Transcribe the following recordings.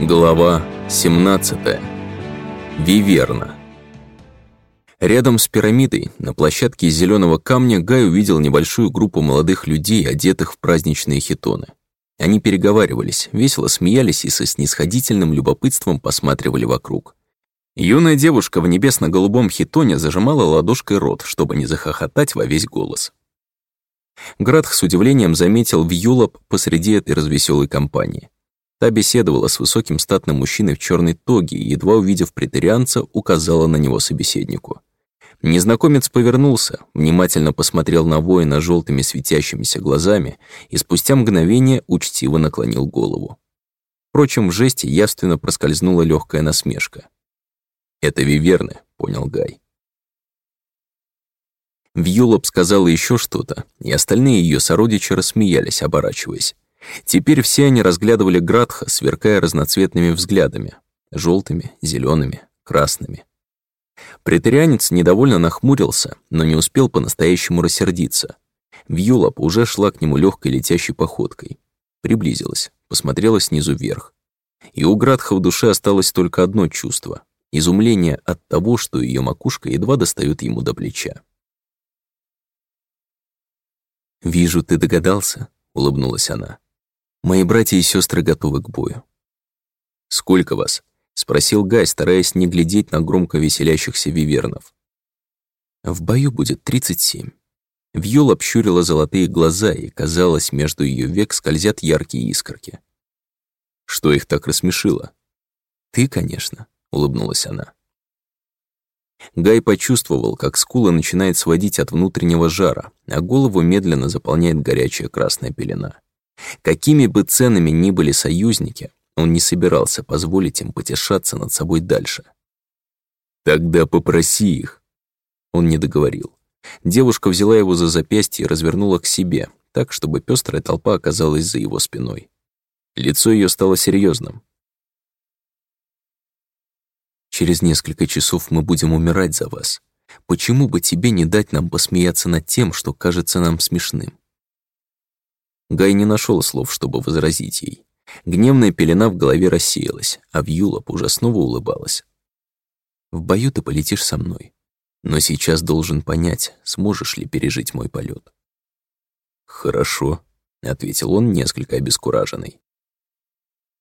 Глава 17. Виверна. Рядом с пирамидой, на площадке из зеленого камня, Гай увидел небольшую группу молодых людей, одетых в праздничные хитоны. Они переговаривались, весело смеялись и со снисходительным любопытством посматривали вокруг. Юная девушка в небесно-голубом хитоне зажимала ладошкой рот, чтобы не захохотать во весь голос. Градх с удивлением заметил Вьюлоп посреди этой развеселой компании. Та беседовала с высоким статным мужчиной в черной тоге и, едва увидев претерианца, указала на него собеседнику. Незнакомец повернулся, внимательно посмотрел на воина желтыми светящимися глазами и спустя мгновение учтиво наклонил голову. Впрочем, в жесте явственно проскользнула легкая насмешка. «Это виверны», — понял Гай. Вьюлоп сказала еще что-то, и остальные ее сородичи рассмеялись, оборачиваясь. Теперь все они разглядывали Градха, сверкая разноцветными взглядами. желтыми, зелеными, красными. Претерианец недовольно нахмурился, но не успел по-настоящему рассердиться. Вьюлоп уже шла к нему легкой летящей походкой. Приблизилась, посмотрела снизу вверх. И у Градха в душе осталось только одно чувство — изумление от того, что ее макушка едва достает ему до плеча. «Вижу, ты догадался», — улыбнулась она. Мои братья и сестры готовы к бою. «Сколько вас?» — спросил Гай, стараясь не глядеть на громко веселящихся вивернов. «В бою будет тридцать семь». Вьюл общурила золотые глаза, и, казалось, между ее век скользят яркие искорки. Что их так рассмешило? «Ты, конечно», — улыбнулась она. Гай почувствовал, как скула начинает сводить от внутреннего жара, а голову медленно заполняет горячая красная пелена. Какими бы ценными ни были союзники, он не собирался позволить им потешаться над собой дальше. «Тогда попроси их». Он не договорил. Девушка взяла его за запястье и развернула к себе, так, чтобы пестрая толпа оказалась за его спиной. Лицо ее стало серьезным. «Через несколько часов мы будем умирать за вас. Почему бы тебе не дать нам посмеяться над тем, что кажется нам смешным? Гай не нашел слов, чтобы возразить ей. Гневная пелена в голове рассеялась, а Вьюлоп уже снова улыбалась. «В бою ты полетишь со мной, но сейчас должен понять, сможешь ли пережить мой полет. «Хорошо», — ответил он, несколько обескураженный.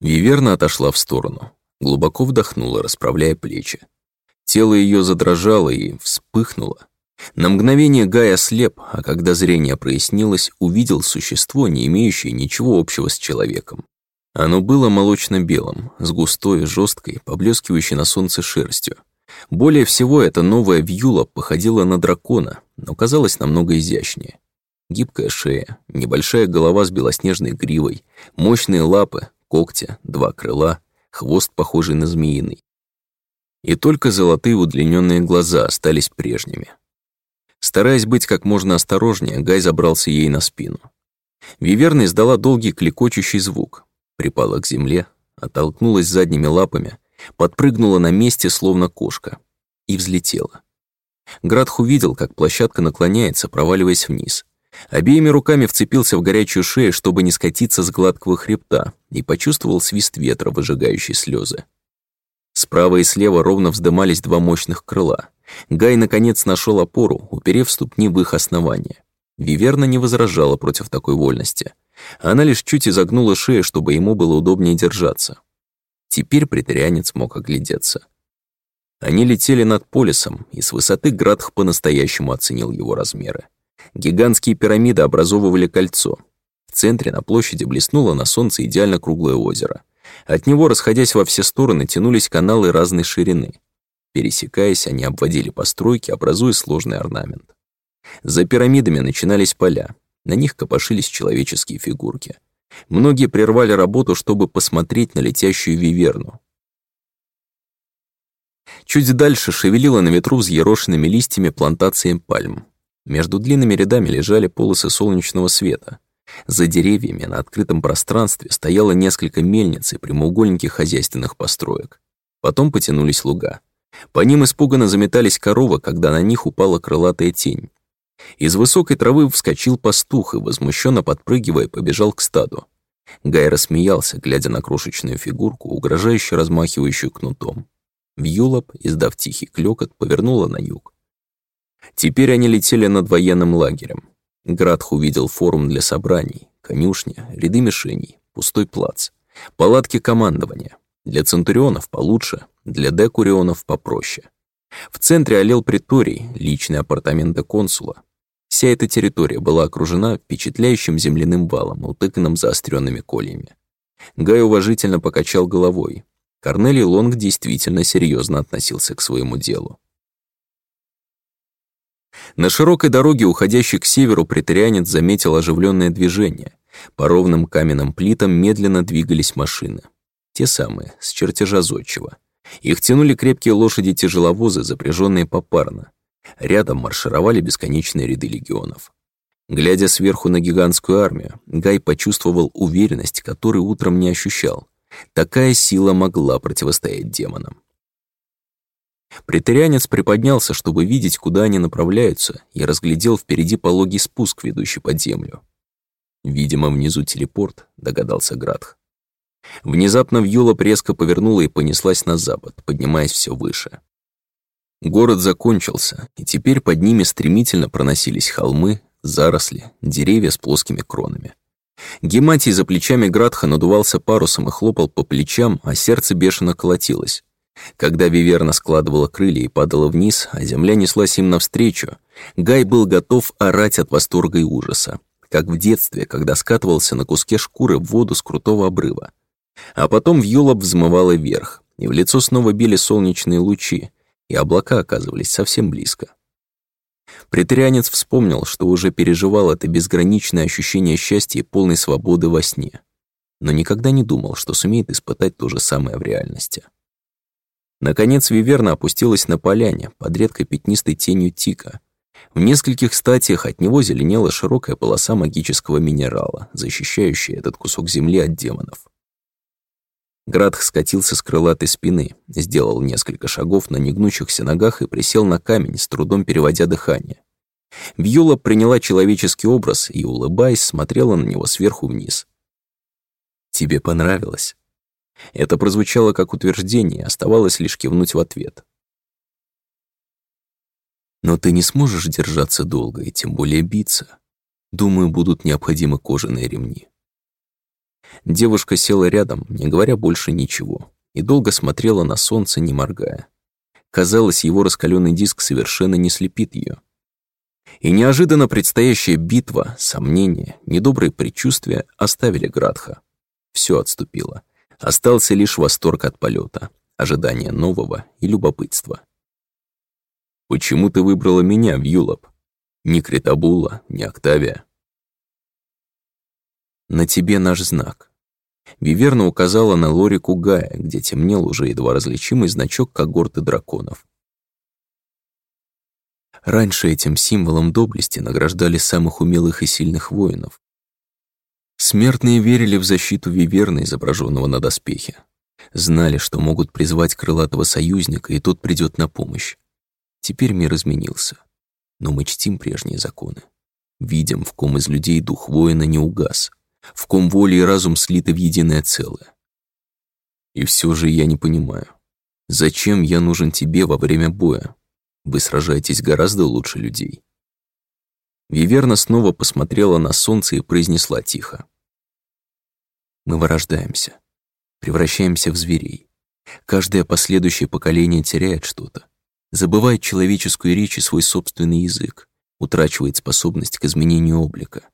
Виверна отошла в сторону, глубоко вдохнула, расправляя плечи. Тело ее задрожало и вспыхнуло, на мгновение Гай ослеп, а когда зрение прояснилось, увидел существо, не имеющее ничего общего с человеком. Оно было молочно-белым, с густой, жесткой, поблескивающей на солнце шерстью. Более всего, эта новая вьюла походила на дракона, но казалась намного изящнее. Гибкая шея, небольшая голова с белоснежной гривой, мощные лапы, когти, два крыла, хвост, похожий на змеиный. И только золотые удлиненные глаза остались прежними. Стараясь быть как можно осторожнее, Гай забрался ей на спину. Виверна издала долгий клекочущий звук, припала к земле, оттолкнулась задними лапами, подпрыгнула на месте, словно кошка, и взлетела. Градх увидел, как площадка наклоняется, проваливаясь вниз. Обеими руками вцепился в горячую шею, чтобы не скатиться с гладкого хребта, и почувствовал свист ветра, выжигающий слезы. Справа и слева ровно вздымались два мощных крыла. Гай, наконец, нашел опору, уперев ступни в их основание. Виверна не возражала против такой вольности. Она лишь чуть изогнула шею, чтобы ему было удобнее держаться. Теперь притарианец мог оглядеться. Они летели над полисом, и с высоты Градх по-настоящему оценил его размеры. Гигантские пирамиды образовывали кольцо. В центре на площади блеснуло на солнце идеально круглое озеро. От него, расходясь во все стороны, тянулись каналы разной ширины. Пересекаясь, они обводили постройки, образуя сложный орнамент. За пирамидами начинались поля. На них копошились человеческие фигурки. Многие прервали работу, чтобы посмотреть на летящую виверну. Чуть дальше шевелила на ветру взъерошенными листьями плантации пальм. Между длинными рядами лежали полосы солнечного света. За деревьями на открытом пространстве стояло несколько мельниц и прямоугольники хозяйственных построек. Потом потянулись луга. По ним испуганно заметались коровы, когда на них упала крылатая тень. Из высокой травы вскочил пастух и, возмущенно подпрыгивая, побежал к стаду. Гай рассмеялся, глядя на крошечную фигурку, угрожающе размахивающую кнутом. Вьюлоп, издав тихий клёкот, повернула на юг. Теперь они летели над военным лагерем. Градх увидел форум для собраний, конюшня, ряды мишеней, пустой плац, палатки командования. Для центурионов получше, для декурионов попроще. В центре олел приторий, личные апартаменты консула. Вся эта территория была окружена впечатляющим земляным валом, утыканным заостренными кольями. Гай уважительно покачал головой. Корнелий Лонг действительно серьезно относился к своему делу. На широкой дороге, уходящей к северу, претарианец заметил оживленное движение. По ровным каменным плитам медленно двигались машины. Те самые, с чертежа зодчего. Их тянули крепкие лошади-тяжеловозы, запряженные попарно. Рядом маршировали бесконечные ряды легионов. Глядя сверху на гигантскую армию, Гай почувствовал уверенность, которую утром не ощущал. Такая сила могла противостоять демонам. Претерянец приподнялся, чтобы видеть, куда они направляются, и разглядел впереди пологий спуск, ведущий под землю. Видимо, внизу телепорт, догадался Градх. Внезапно Вьюла резко повернула и понеслась на запад, поднимаясь все выше. Город закончился, и теперь под ними стремительно проносились холмы, заросли, деревья с плоскими кронами. Гематий за плечами Градха надувался парусом и хлопал по плечам, а сердце бешено колотилось. Когда Виверна складывала крылья и падала вниз, а земля неслась им навстречу, Гай был готов орать от восторга и ужаса, как в детстве, когда скатывался на куске шкуры в воду с крутого обрыва. А потом вьюла взмывала вверх, и в лицо снова били солнечные лучи, и облака оказывались совсем близко. Претарианец вспомнил, что уже переживал это безграничное ощущение счастья и полной свободы во сне, но никогда не думал, что сумеет испытать то же самое в реальности. Наконец Виверна опустилась на поляне под редкой пятнистой тенью тика. В нескольких статиях от него зеленела широкая полоса магического минерала, защищающая этот кусок земли от демонов. Градх скатился с крылатой спины, сделал несколько шагов на негнущихся ногах и присел на камень, с трудом переводя дыхание. Вьюла приняла человеческий образ и, улыбаясь, смотрела на него сверху вниз. «Тебе понравилось?» Это прозвучало как утверждение, оставалось лишь кивнуть в ответ. «Но ты не сможешь держаться долго и тем более биться. Думаю, будут необходимы кожаные ремни». Девушка села рядом, не говоря больше ничего, и долго смотрела на солнце, не моргая. Казалось, его раскаленный диск совершенно не слепит ее. И неожиданно предстоящая битва, сомнения, недобрые предчувствия оставили Градха. Все отступило. Остался лишь восторг от полета, ожидание нового и любопытство. «Почему ты выбрала меня, Вьюлоп? Ни Критабула, ни Октавия?» «На тебе наш знак». Виверна указала на лорику Гая, где темнел уже едва различимый значок когорты драконов. Раньше этим символом доблести награждали самых умелых и сильных воинов. Смертные верили в защиту Виверна, изображенного на доспехе. Знали, что могут призвать крылатого союзника, и тот придет на помощь. Теперь мир изменился. Но мы чтим прежние законы. Видим, в ком из людей дух воина не угас в ком воля и разум слиты в единое целое. И все же я не понимаю, зачем я нужен тебе во время боя? Вы сражаетесь гораздо лучше людей. Виверна снова посмотрела на солнце и произнесла тихо. Мы вырождаемся, превращаемся в зверей. Каждое последующее поколение теряет что-то, забывает человеческую речь и свой собственный язык, утрачивает способность к изменению облика.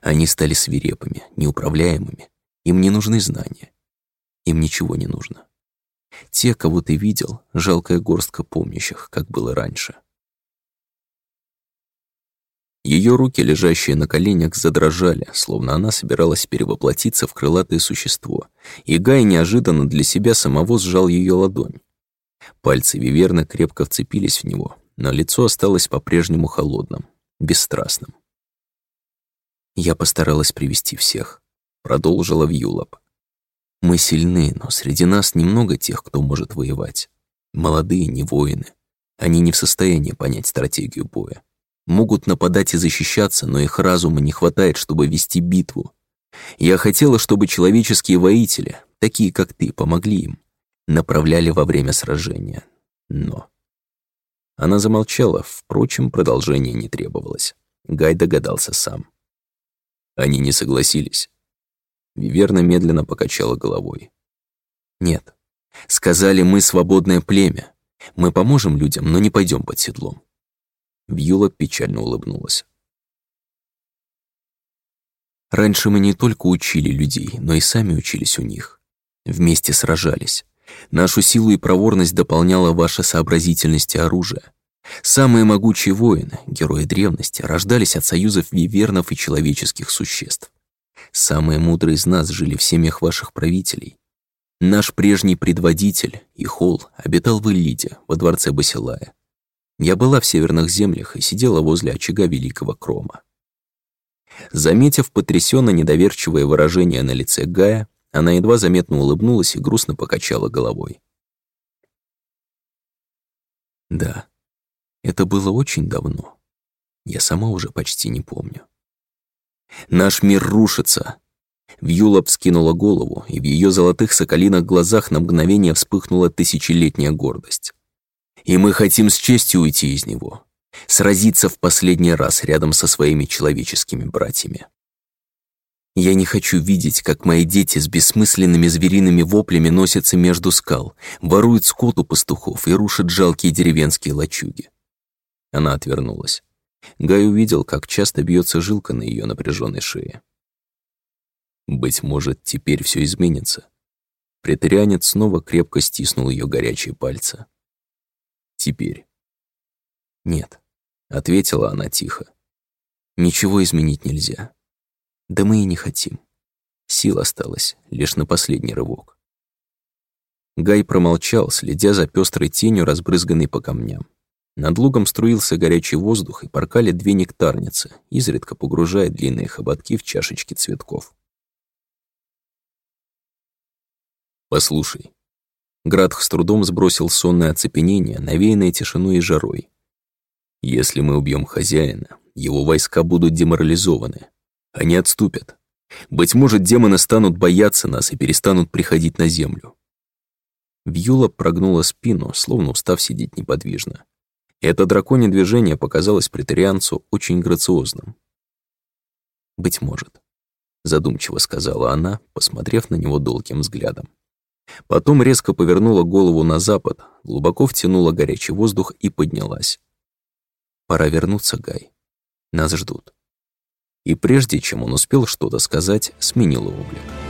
Они стали свирепыми, неуправляемыми. Им не нужны знания. Им ничего не нужно. Те, кого ты видел, жалкая горстка помнящих, как было раньше. Ее руки, лежащие на коленях, задрожали, словно она собиралась перевоплотиться в крылатое существо, и Гай неожиданно для себя самого сжал ее ладонь. Пальцы Виверны крепко вцепились в него, но лицо осталось по-прежнему холодным, бесстрастным. Я постаралась привести всех. Продолжила Вьюлоп. Мы сильны, но среди нас немного тех, кто может воевать. Молодые не воины. Они не в состоянии понять стратегию боя. Могут нападать и защищаться, но их разума не хватает, чтобы вести битву. Я хотела, чтобы человеческие воители, такие как ты, помогли им, направляли во время сражения. Но... Она замолчала, впрочем, продолжение не требовалось. Гай догадался сам. Они не согласились. Виверна медленно покачала головой. «Нет. Сказали, мы свободное племя. Мы поможем людям, но не пойдем под седлом». Вьюла печально улыбнулась. Раньше мы не только учили людей, но и сами учились у них. Вместе сражались. Нашу силу и проворность дополняла ваша сообразительность и оружие. Самые могучие воины, герои древности, рождались от союзов вивернов и человеческих существ. Самые мудрые из нас жили в семьях ваших правителей. Наш прежний предводитель, Ихол, обитал в Элиде, во дворце Басилая. Я была в северных землях и сидела возле очага великого Крома. Заметив потрясенно недоверчивое выражение на лице Гая, она едва заметно улыбнулась и грустно покачала головой. Да, это было очень давно. Я сама уже почти не помню. Наш мир рушится. Вьюла вскинула голову, и в ее золотых соколиных глазах на мгновение вспыхнула тысячелетняя гордость. И мы хотим с честью уйти из него, сразиться в последний раз рядом со своими человеческими братьями. Я не хочу видеть, как мои дети с бессмысленными звериными воплями носятся между скал, воруют скот у пастухов и рушат жалкие деревенские лачуги. Она отвернулась. Гай увидел, как часто бьется жилка на ее напряженной шее. Быть может, теперь все изменится. Претарианец снова крепко стиснул ее горячие пальцы. Теперь. Нет, ответила она тихо. Ничего изменить нельзя. Да мы и не хотим. Сил осталось лишь на последний рывок. Гай промолчал, следя за пестрой тенью, разбрызганной по камням. Над лугом струился горячий воздух, и поркали две нектарницы, изредка погружая длинные хоботки в чашечки цветков. «Послушай». Градх с трудом сбросил сонное оцепенение, навеянное тишиной и жарой. «Если мы убьем хозяина, его войска будут деморализованы. Они отступят. Быть может, демоны станут бояться нас и перестанут приходить на землю». Вьюла прогнула спину, словно устав сидеть неподвижно. Это драконье движение показалось претарианцу очень грациозным. «Быть может», — задумчиво сказала она, посмотрев на него долгим взглядом. Потом резко повернула голову на запад, глубоко втянула горячий воздух и поднялась. «Пора вернуться, Гай. Нас ждут». И прежде чем он успел что-то сказать, сменила облик.